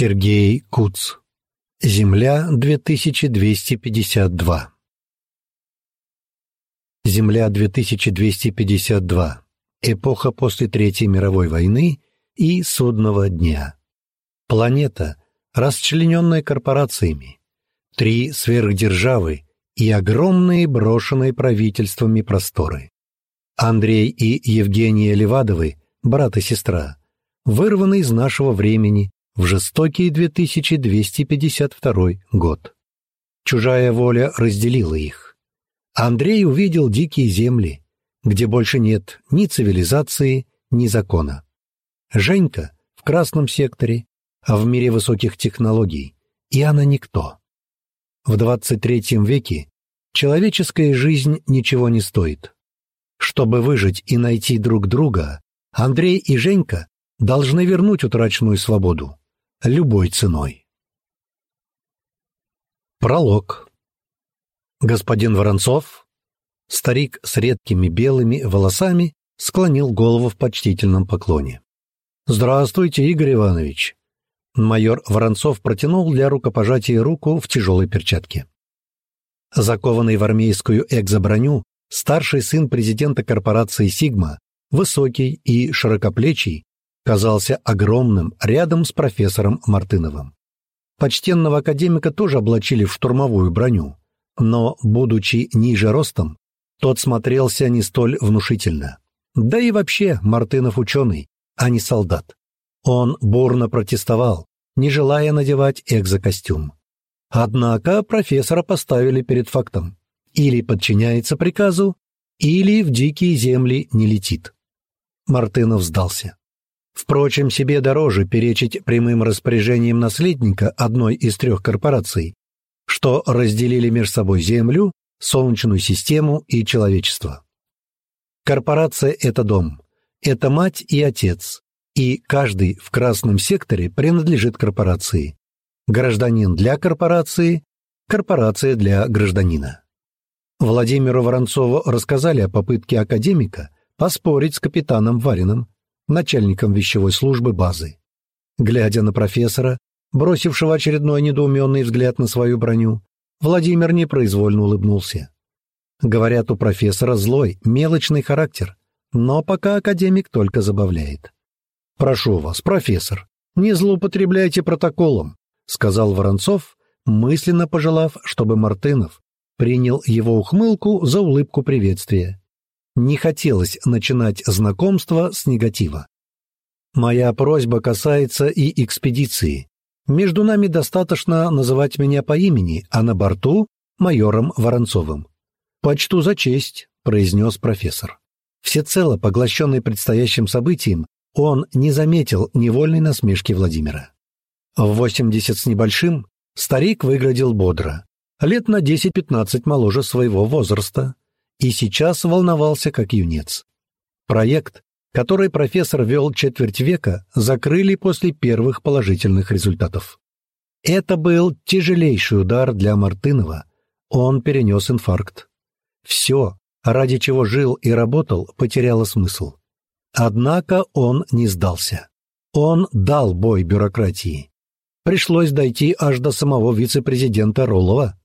Сергей Куц. Земля 2252. Земля 2252. Эпоха после Третьей мировой войны и Судного дня. Планета, расчлененная корпорациями. Три сверхдержавы и огромные брошенные правительствами просторы. Андрей и Евгения Левадовы, брат и сестра, вырваны из нашего времени в жестокий 2252 год. Чужая воля разделила их. Андрей увидел дикие земли, где больше нет ни цивилизации, ни закона. Женька в красном секторе, а в мире высоких технологий, и она никто. В 23 веке человеческая жизнь ничего не стоит. Чтобы выжить и найти друг друга, Андрей и Женька должны вернуть утраченную свободу любой ценой. Пролог. Господин Воронцов, старик с редкими белыми волосами, склонил голову в почтительном поклоне. «Здравствуйте, Игорь Иванович!» Майор Воронцов протянул для рукопожатия руку в тяжелой перчатке. Закованный в армейскую экзоброню, старший сын президента корпорации «Сигма», высокий и широкоплечий, казался огромным рядом с профессором Мартыновым. Почтенного академика тоже облачили в штурмовую броню, но, будучи ниже ростом, тот смотрелся не столь внушительно. Да и вообще Мартынов ученый, а не солдат. Он бурно протестовал, не желая надевать экзокостюм. Однако профессора поставили перед фактом. Или подчиняется приказу, или в дикие земли не летит. Мартынов сдался. Впрочем, себе дороже перечить прямым распоряжением наследника одной из трех корпораций, что разделили между собой Землю, Солнечную систему и человечество. Корпорация — это дом, это мать и отец, и каждый в красном секторе принадлежит корпорации. Гражданин для корпорации, корпорация для гражданина. Владимиру Воронцову рассказали о попытке академика поспорить с капитаном Вариным начальником вещевой службы базы. Глядя на профессора, бросившего очередной недоуменный взгляд на свою броню, Владимир непроизвольно улыбнулся. Говорят, у профессора злой, мелочный характер, но пока академик только забавляет. «Прошу вас, профессор, не злоупотребляйте протоколом», сказал Воронцов, мысленно пожелав, чтобы Мартынов принял его ухмылку за улыбку приветствия. Не хотелось начинать знакомство с негатива. Моя просьба касается и экспедиции. Между нами достаточно называть меня по имени, а на борту — майором Воронцовым. «Почту за честь», — произнес профессор. Всецело поглощенный предстоящим событием, он не заметил невольной насмешки Владимира. В восемьдесят с небольшим старик выглядел бодро, лет на десять-пятнадцать моложе своего возраста, и сейчас волновался как юнец. Проект, который профессор вел четверть века, закрыли после первых положительных результатов. Это был тяжелейший удар для Мартынова. Он перенес инфаркт. Все, ради чего жил и работал, потеряло смысл. Однако он не сдался. Он дал бой бюрократии. Пришлось дойти аж до самого вице-президента Роллова.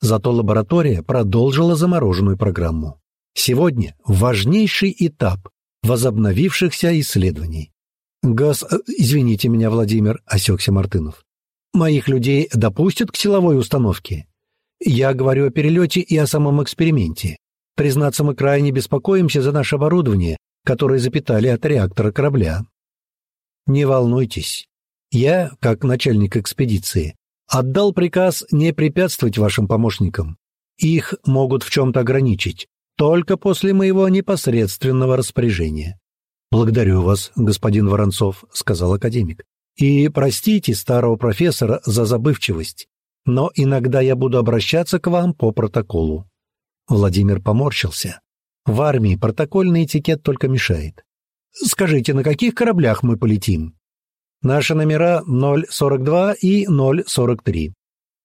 Зато лаборатория продолжила замороженную программу. Сегодня важнейший этап возобновившихся исследований. «Газ... Э, извините меня, Владимир», — осекся Мартынов. «Моих людей допустят к силовой установке? Я говорю о перелете и о самом эксперименте. Признаться, мы крайне беспокоимся за наше оборудование, которое запитали от реактора корабля». «Не волнуйтесь. Я, как начальник экспедиции, Отдал приказ не препятствовать вашим помощникам. Их могут в чем-то ограничить, только после моего непосредственного распоряжения. «Благодарю вас, господин Воронцов», — сказал академик. «И простите старого профессора за забывчивость, но иногда я буду обращаться к вам по протоколу». Владимир поморщился. В армии протокольный этикет только мешает. «Скажите, на каких кораблях мы полетим?» Наши номера 042 и 043.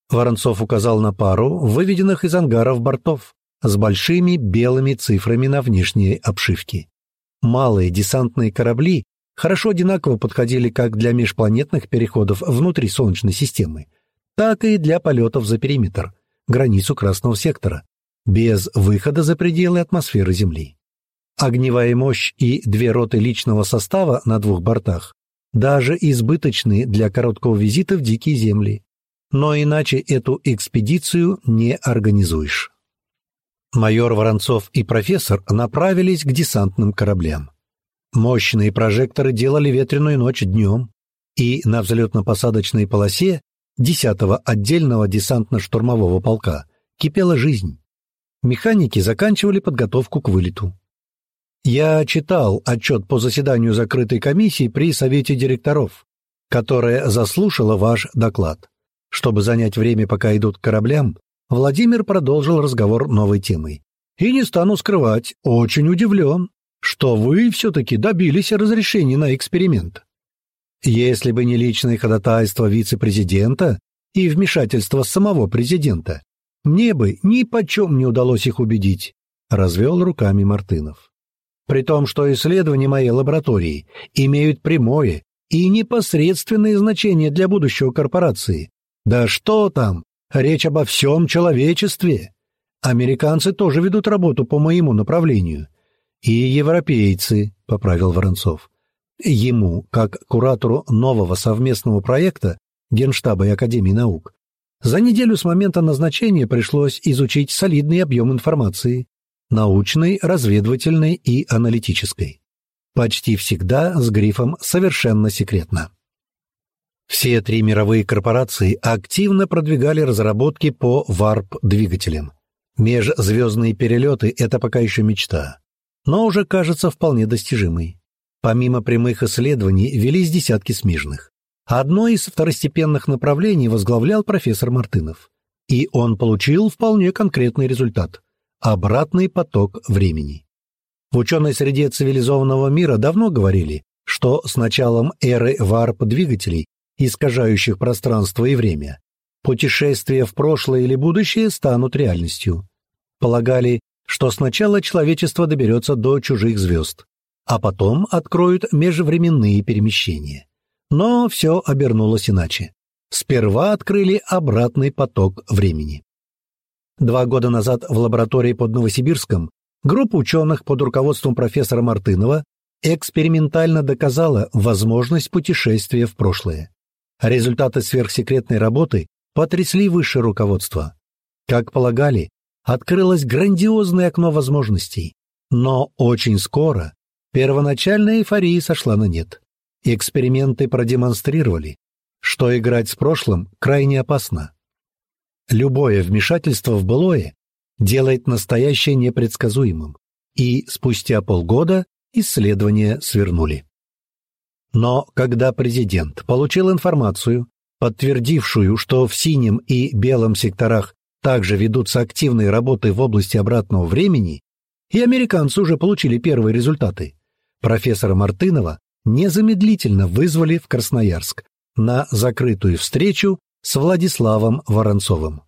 Воронцов указал на пару выведенных из ангаров бортов с большими белыми цифрами на внешней обшивке. Малые десантные корабли, хорошо одинаково подходили как для межпланетных переходов внутри Солнечной системы, так и для полетов за периметр, границу Красного сектора, без выхода за пределы атмосферы Земли. Огневая мощь и две роты личного состава на двух бортах даже избыточны для короткого визита в дикие земли. Но иначе эту экспедицию не организуешь. Майор Воронцов и профессор направились к десантным кораблям. Мощные прожекторы делали ветреную ночь днем, и на взлетно-посадочной полосе 10-го отдельного десантно-штурмового полка кипела жизнь. Механики заканчивали подготовку к вылету. Я читал отчет по заседанию закрытой комиссии при Совете директоров, которая заслушала ваш доклад. Чтобы занять время, пока идут к кораблям, Владимир продолжил разговор новой темой. И не стану скрывать, очень удивлен, что вы все-таки добились разрешения на эксперимент. Если бы не личное ходатайство вице-президента и вмешательство самого президента, мне бы ни почем не удалось их убедить, — развел руками Мартынов. При том, что исследования моей лаборатории имеют прямое и непосредственное значение для будущего корпорации. Да что там, речь обо всем человечестве. Американцы тоже ведут работу по моему направлению. И европейцы, — поправил Воронцов. Ему, как куратору нового совместного проекта Генштаба и Академии наук, за неделю с момента назначения пришлось изучить солидный объем информации, научной, разведывательной и аналитической. Почти всегда с грифом «совершенно секретно». Все три мировые корпорации активно продвигали разработки по варп-двигателям. Межзвездные перелеты — это пока еще мечта, но уже кажется вполне достижимой. Помимо прямых исследований велись десятки смежных. Одно из второстепенных направлений возглавлял профессор Мартынов. И он получил вполне конкретный результат — обратный поток времени. В ученой среде цивилизованного мира давно говорили, что с началом эры варп-двигателей, искажающих пространство и время, путешествия в прошлое или будущее станут реальностью. Полагали, что сначала человечество доберется до чужих звезд, а потом откроют межвременные перемещения. Но все обернулось иначе. Сперва открыли обратный поток времени. Два года назад в лаборатории под Новосибирском группа ученых под руководством профессора Мартынова экспериментально доказала возможность путешествия в прошлое. Результаты сверхсекретной работы потрясли высшее руководство. Как полагали, открылось грандиозное окно возможностей, но очень скоро Первоначальная эйфория сошла на нет. Эксперименты продемонстрировали, что играть с прошлым крайне опасно. Любое вмешательство в былое делает настоящее непредсказуемым, и спустя полгода исследования свернули. Но когда президент получил информацию, подтвердившую, что в синем и белом секторах также ведутся активные работы в области обратного времени, и американцы уже получили первые результаты, профессора Мартынова незамедлительно вызвали в Красноярск на закрытую встречу с Владиславом Воронцовым.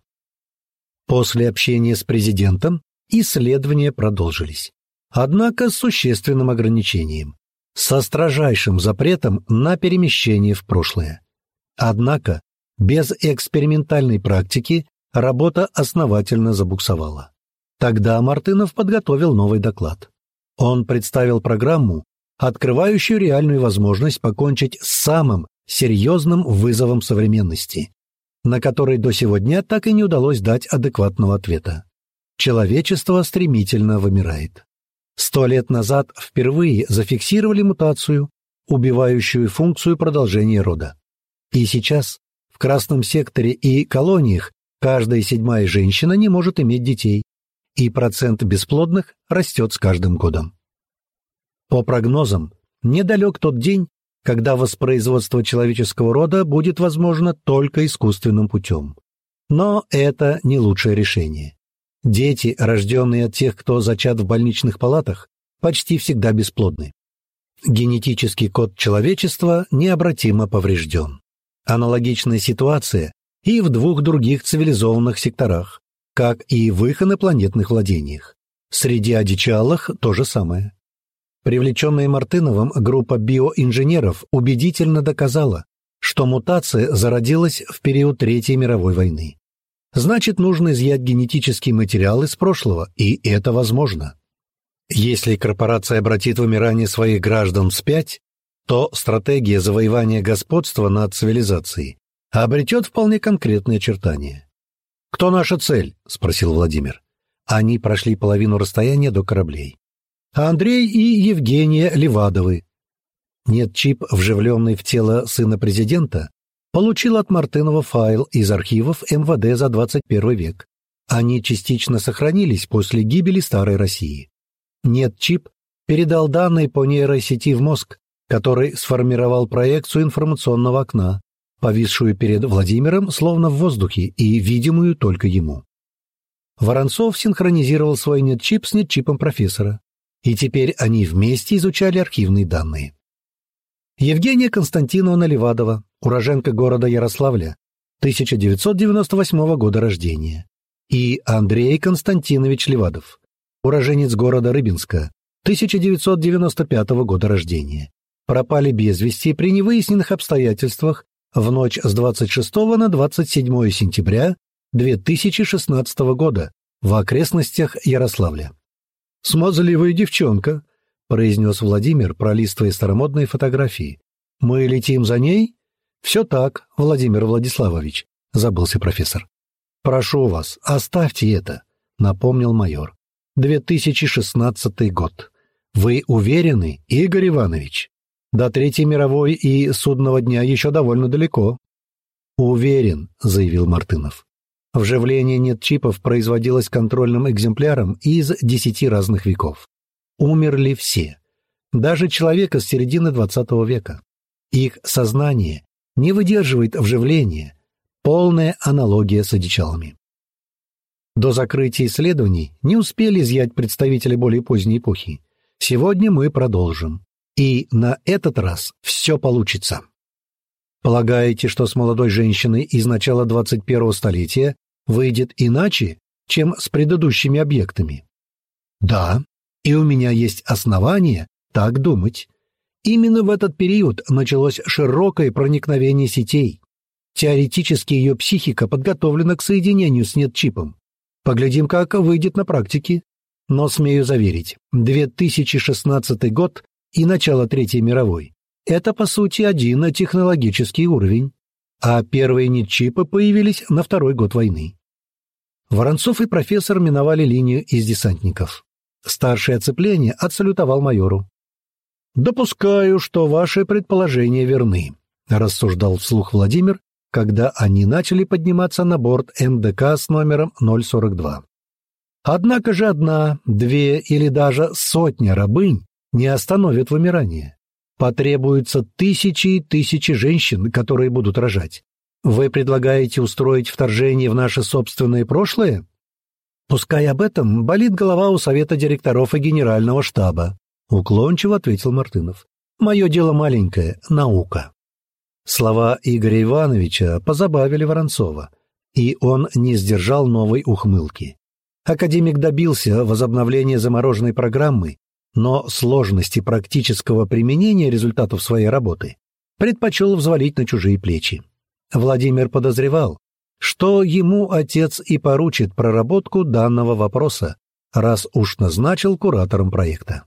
После общения с президентом исследования продолжились. Однако с существенным ограничением, со строжайшим запретом на перемещение в прошлое. Однако без экспериментальной практики работа основательно забуксовала. Тогда Мартынов подготовил новый доклад. Он представил программу, открывающую реальную возможность покончить с самым серьезным вызовом современности, на который до сего дня так и не удалось дать адекватного ответа. Человечество стремительно вымирает. Сто лет назад впервые зафиксировали мутацию, убивающую функцию продолжения рода. И сейчас в красном секторе и колониях каждая седьмая женщина не может иметь детей, и процент бесплодных растет с каждым годом. По прогнозам, недалек тот день, когда воспроизводство человеческого рода будет возможно только искусственным путем. Но это не лучшее решение. Дети, рожденные от тех, кто зачат в больничных палатах, почти всегда бесплодны. Генетический код человечества необратимо поврежден. Аналогичная ситуация и в двух других цивилизованных секторах, как и в их инопланетных владениях. Среди одичалых то же самое. Привлеченная Мартыновым группа биоинженеров убедительно доказала, что мутация зародилась в период Третьей мировой войны. Значит, нужно изъять генетический материал из прошлого, и это возможно. Если корпорация обратит вымирание своих граждан вспять, то стратегия завоевания господства над цивилизацией обретет вполне конкретные очертания. «Кто наша цель?» — спросил Владимир. Они прошли половину расстояния до кораблей. Андрей и Евгения Левадовы. Нет чип, вживленный в тело сына президента, получил от Мартынова файл из архивов МВД за 21 век. Они частично сохранились после гибели Старой России. Нет чип передал данные по нейросети в мозг, который сформировал проекцию информационного окна, повисшую перед Владимиром словно в воздухе и видимую только ему. Воронцов синхронизировал свой нетчип с нетчипом профессора, и теперь они вместе изучали архивные данные. Евгения Константиновна Левадова, уроженка города Ярославля, 1998 года рождения, и Андрей Константинович Левадов, уроженец города Рыбинска, 1995 года рождения, пропали без вести при невыясненных обстоятельствах в ночь с 26 на 27 сентября 2016 года в окрестностях Ярославля. «Смазливая девчонка», — произнес Владимир, пролистывая старомодные фотографии. «Мы летим за ней?» «Все так, Владимир Владиславович», — забылся профессор. «Прошу вас, оставьте это», — напомнил майор. «2016 год. Вы уверены, Игорь Иванович?» До Третьей мировой и судного дня еще довольно далеко. Уверен, заявил Мартынов. Вживление нет чипов производилось контрольным экземпляром из десяти разных веков. Умерли все. Даже человека с середины XX века. Их сознание не выдерживает вживления. Полная аналогия с одичалами. До закрытия исследований не успели изъять представители более поздней эпохи. Сегодня мы продолжим. И на этот раз все получится. Полагаете, что с молодой женщиной из начала 21-го столетия выйдет иначе, чем с предыдущими объектами? Да, и у меня есть основания так думать. Именно в этот период началось широкое проникновение сетей. Теоретически ее психика подготовлена к соединению с нет-чипом. Поглядим, как выйдет на практике. Но смею заверить, 2016 год и начало Третьей мировой. Это, по сути, один технологический уровень. А первые нитчипы появились на второй год войны. Воронцов и профессор миновали линию из десантников. Старшее оцепление отсалютовал майору. «Допускаю, что ваши предположения верны», — рассуждал вслух Владимир, когда они начали подниматься на борт МДК с номером 042. Однако же одна, две или даже сотня рабынь не остановит вымирание. Потребуются тысячи и тысячи женщин, которые будут рожать. Вы предлагаете устроить вторжение в наше собственное прошлое? Пускай об этом болит голова у совета директоров и генерального штаба, уклончиво ответил Мартынов. Мое дело маленькое — наука. Слова Игоря Ивановича позабавили Воронцова, и он не сдержал новой ухмылки. Академик добился возобновления замороженной программы но сложности практического применения результатов своей работы предпочел взвалить на чужие плечи. Владимир подозревал, что ему отец и поручит проработку данного вопроса, раз уж назначил куратором проекта.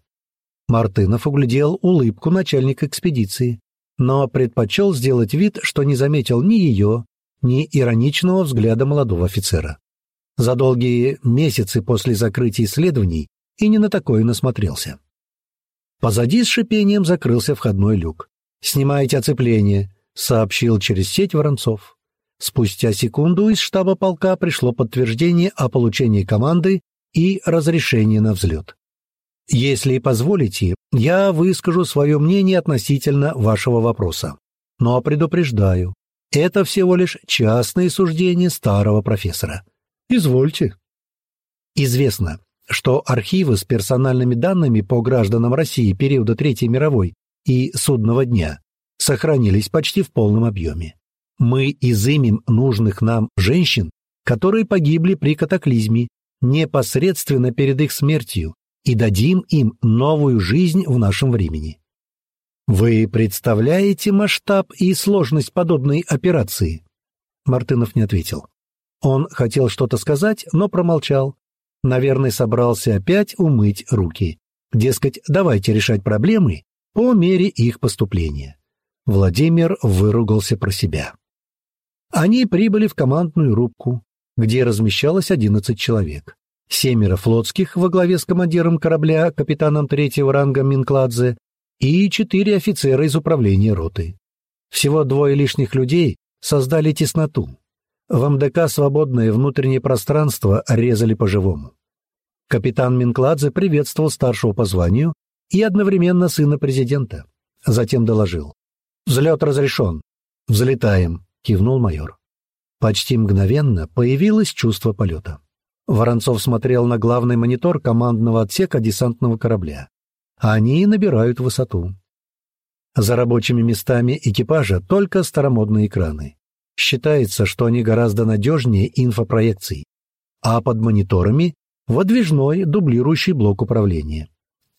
Мартынов углядел улыбку начальника экспедиции, но предпочел сделать вид, что не заметил ни ее, ни ироничного взгляда молодого офицера. За долгие месяцы после закрытия исследований и не на такое насмотрелся. Позади с шипением закрылся входной люк. «Снимайте оцепление», — сообщил через сеть Воронцов. Спустя секунду из штаба полка пришло подтверждение о получении команды и разрешении на взлет. «Если позволите, я выскажу свое мнение относительно вашего вопроса. Но предупреждаю, это всего лишь частные суждения старого профессора. Извольте». Известно, что архивы с персональными данными по гражданам России периода Третьей мировой и Судного дня сохранились почти в полном объеме. Мы изымем нужных нам женщин, которые погибли при катаклизме, непосредственно перед их смертью, и дадим им новую жизнь в нашем времени. Вы представляете масштаб и сложность подобной операции? Мартынов не ответил. Он хотел что-то сказать, но промолчал. Наверное, собрался опять умыть руки. Дескать, давайте решать проблемы по мере их поступления. Владимир выругался про себя. Они прибыли в командную рубку, где размещалось 11 человек. Семеро флотских во главе с командиром корабля, капитаном третьего ранга Минкладзе, и четыре офицера из управления роты. Всего двое лишних людей создали тесноту. В МДК свободное внутреннее пространство резали по-живому. Капитан Минкладзе приветствовал старшего по званию и одновременно сына президента. Затем доложил. «Взлет разрешен. Взлетаем», — кивнул майор. Почти мгновенно появилось чувство полета. Воронцов смотрел на главный монитор командного отсека десантного корабля. Они набирают высоту. За рабочими местами экипажа только старомодные экраны. Считается, что они гораздо надежнее инфопроекций. А под мониторами — выдвижной дублирующий блок управления.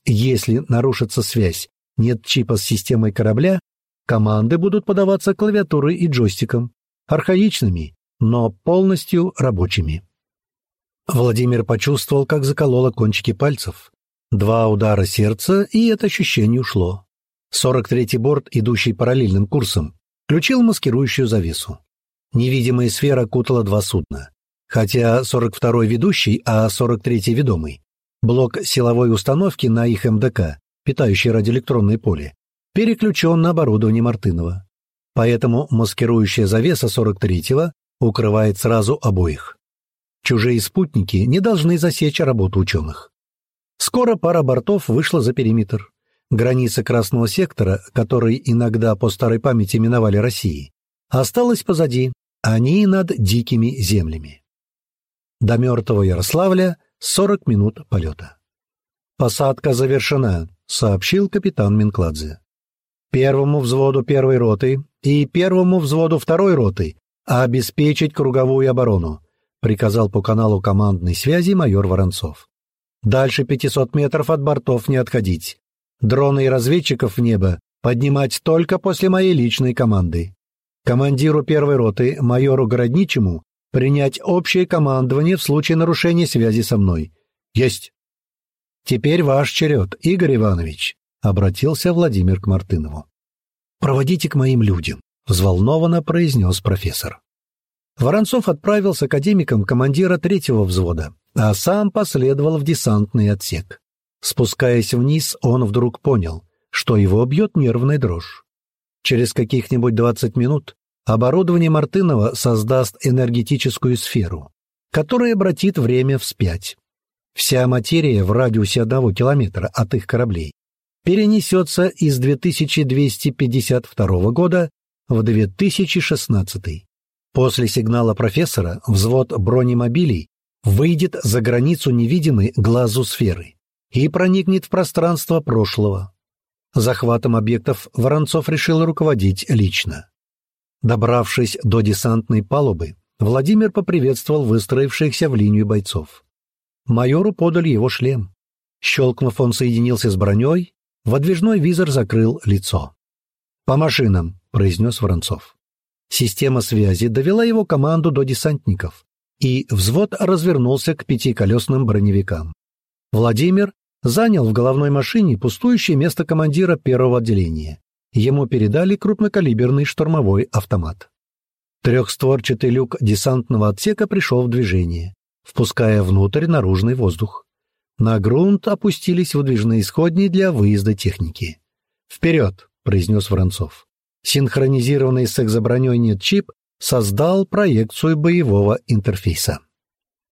Если нарушится связь, нет чипа с системой корабля, команды будут подаваться клавиатурой и джойстиком, архаичными, но полностью рабочими. Владимир почувствовал, как закололо кончики пальцев. Два удара сердца, и это ощущение ушло. 43-й борт, идущий параллельным курсом, включил маскирующую завесу. Невидимая сфера кутала два судна. Хотя 42-й ведущий, а 43-й ведомый. Блок силовой установки на их МДК, питающий радиоэлектронное поле, переключен на оборудование Мартынова. Поэтому маскирующая завеса 43-го укрывает сразу обоих. Чужие спутники не должны засечь работу ученых. Скоро пара бортов вышла за периметр. Граница Красного сектора, который иногда по старой памяти именовали Россией, осталась позади, они над дикими землями. До мертвого Ярославля 40 минут полета. «Посадка завершена», — сообщил капитан Минкладзе. «Первому взводу первой роты и первому взводу второй роты обеспечить круговую оборону», — приказал по каналу командной связи майор Воронцов. «Дальше 500 метров от бортов не отходить. Дроны и разведчиков в небо поднимать только после моей личной команды командиру первой роты, майору Городничему, принять общее командование в случае нарушения связи со мной. Есть. Теперь ваш черед, Игорь Иванович, обратился Владимир к Мартынову. Проводите к моим людям, взволнованно произнес профессор. Воронцов отправился академиком командира третьего взвода, а сам последовал в десантный отсек. Спускаясь вниз, он вдруг понял, что его бьет нервная дрожь. Через каких-нибудь 20 минут оборудование Мартынова создаст энергетическую сферу, которая обратит время вспять. Вся материя в радиусе одного километра от их кораблей перенесется из 2252 года в 2016. После сигнала профессора взвод бронемобилей выйдет за границу невидимой глазу сферы и проникнет в пространство прошлого, Захватом объектов Воронцов решил руководить лично. Добравшись до десантной палубы, Владимир поприветствовал выстроившихся в линию бойцов. Майору подали его шлем. Щелкнув, он соединился с броней, водвижной визор закрыл лицо. «По машинам», — произнес Воронцов. Система связи довела его команду до десантников, и взвод развернулся к пятиколесным броневикам. Владимир занял в головной машине пустующее место командира первого отделения. Ему передали крупнокалиберный штурмовой автомат. Трехстворчатый люк десантного отсека пришел в движение, впуская внутрь наружный воздух. На грунт опустились выдвижные исходни для выезда техники. «Вперед!» — произнес Воронцов. Синхронизированный с экзоброней нет чип создал проекцию боевого интерфейса.